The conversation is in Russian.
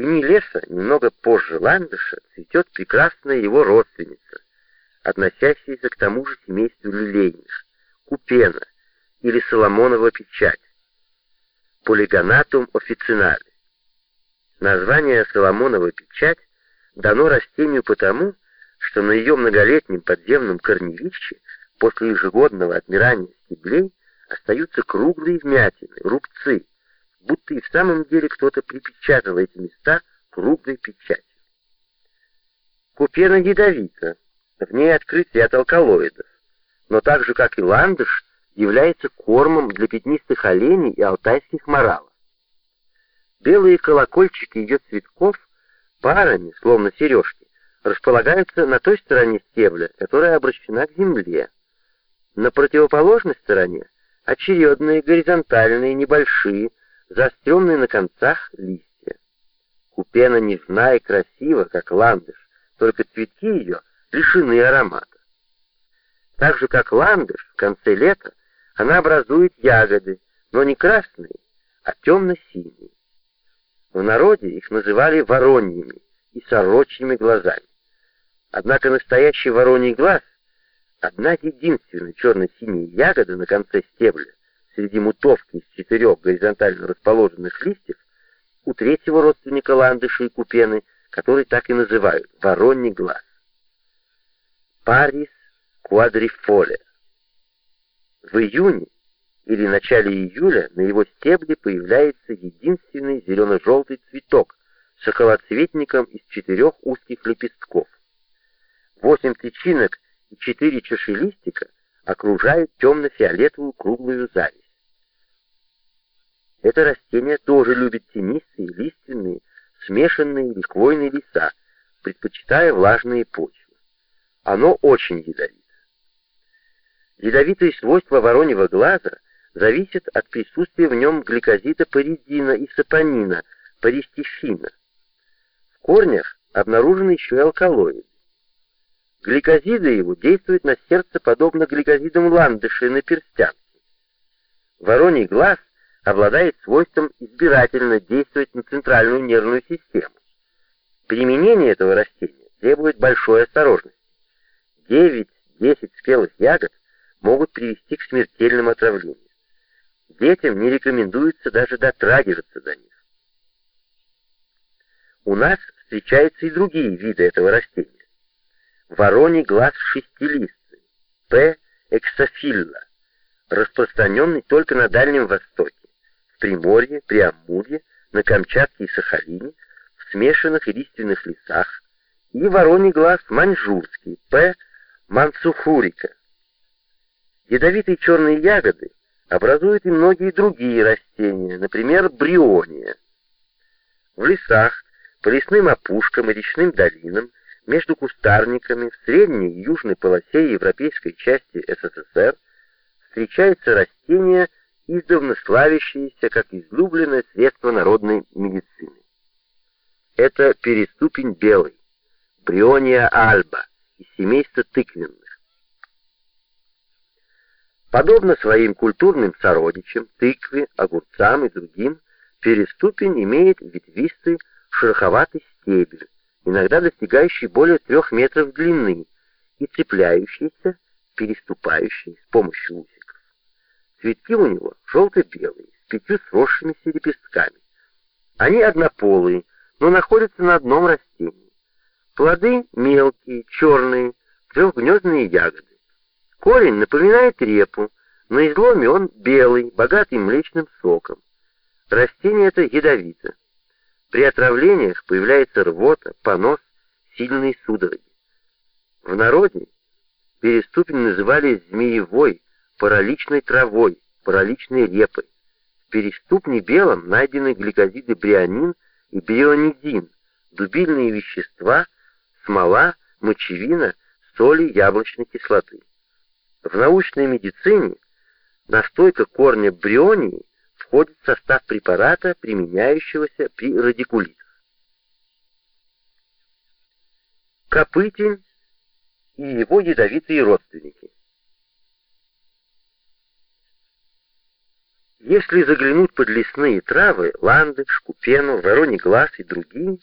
тени леса, немного позже ландыша, цветет прекрасная его родственница, относящаяся к тому же семейству лилейных, купена или соломонова печать, полигонатум официнале. Название соломонова печать дано растению потому, что на ее многолетнем подземном корневище после ежегодного отмирания стеблей остаются круглые вмятины, рубцы, будто и в самом деле кто-то припечатал эти места круглой печатью. Купена ядовита, в ней открытие от алкалоидов, но так же, как и ландыш, является кормом для пятнистых оленей и алтайских моралов. Белые колокольчики ее цветков парами, словно сережки, располагаются на той стороне стебля, которая обращена к земле. На противоположной стороне очередные горизонтальные, небольшие, заостренные на концах листья. Купена нежна и красива, как ландыш, только цветки ее лишены аромата. Так же, как ландыш, в конце лета она образует ягоды, но не красные, а темно-синие. В народе их называли вороньими и сорочьими глазами. Однако настоящий вороний глаз — одна единственная черно-синяя ягода на конце стебля, среди мутовки из четырех горизонтально расположенных листьев у третьего родственника ландыши и купены, который так и называют вороний глаз. Парис квадрифоле. В июне или начале июля на его стебле появляется единственный зелено-желтый цветок с околоцветником из четырех узких лепестков. Восемь тычинок и четыре чашелистика окружают темно-фиолетовую круглую зависть. Это растение тоже любит тенистые, лиственные, смешанные или хвойные леса, предпочитая влажные почвы. Оно очень ядовито. Ядовитые свойства вороньего глаза зависят от присутствия в нем гликозида паридина и сапонина, паристифина. В корнях обнаружены еще и алкалоиды. Гликозиды его действуют на сердце подобно гликозидам ландыши на перстянке. Вороний глаз обладает свойством избирательно действовать на центральную нервную систему. Применение этого растения требует большой осторожности. 9-10 спелых ягод могут привести к смертельным отравлениям. Детям не рекомендуется даже дотрагиваться до них. У нас встречаются и другие виды этого растения. Вороний глаз шестилистный, П. эксофилла, распространенный только на Дальнем Востоке. Приморье, Преамурье, на Камчатке и Сахалине, в смешанных и лиственных лесах, и вороний глаз маньчжурский, П. мансухурика. Ядовитые черные ягоды образуют и многие другие растения, например, бриония. В лесах, по лесным опушкам и речным долинам, между кустарниками в средней южной полосе европейской части СССР встречаются растения издавна славящиеся как излюбленное средство народной медицины. Это переступень белый, Бриония альба из семейства тыквенных. Подобно своим культурным сородичам, тыкве, огурцам и другим, переступень имеет ветвистый шероховатый стебель, иногда достигающий более трех метров длины и цепляющийся, переступающий с помощью усиков. Цветки у него желто-белые, с пятью сросшимися лепестками. Они однополые, но находятся на одном растении. Плоды мелкие, черные, трехгнездные ягоды. Корень напоминает репу, на изломе он белый, богатый млечным соком. Растение это ядовито. При отравлениях появляется рвота, понос, сильные судороги. В народе переступень называли змеевой, параличной травой, параличной репой. В переступне белом найдены гликозиды брианин и брионидин, дубильные вещества, смола, мочевина, соли яблочной кислоты. В научной медицине настойка корня брионии входит в состав препарата, применяющегося при радикулитах. Копытень и его ядовитые родственники. Если заглянуть под лесные травы, ландыш, купену, вороний глаз и другие,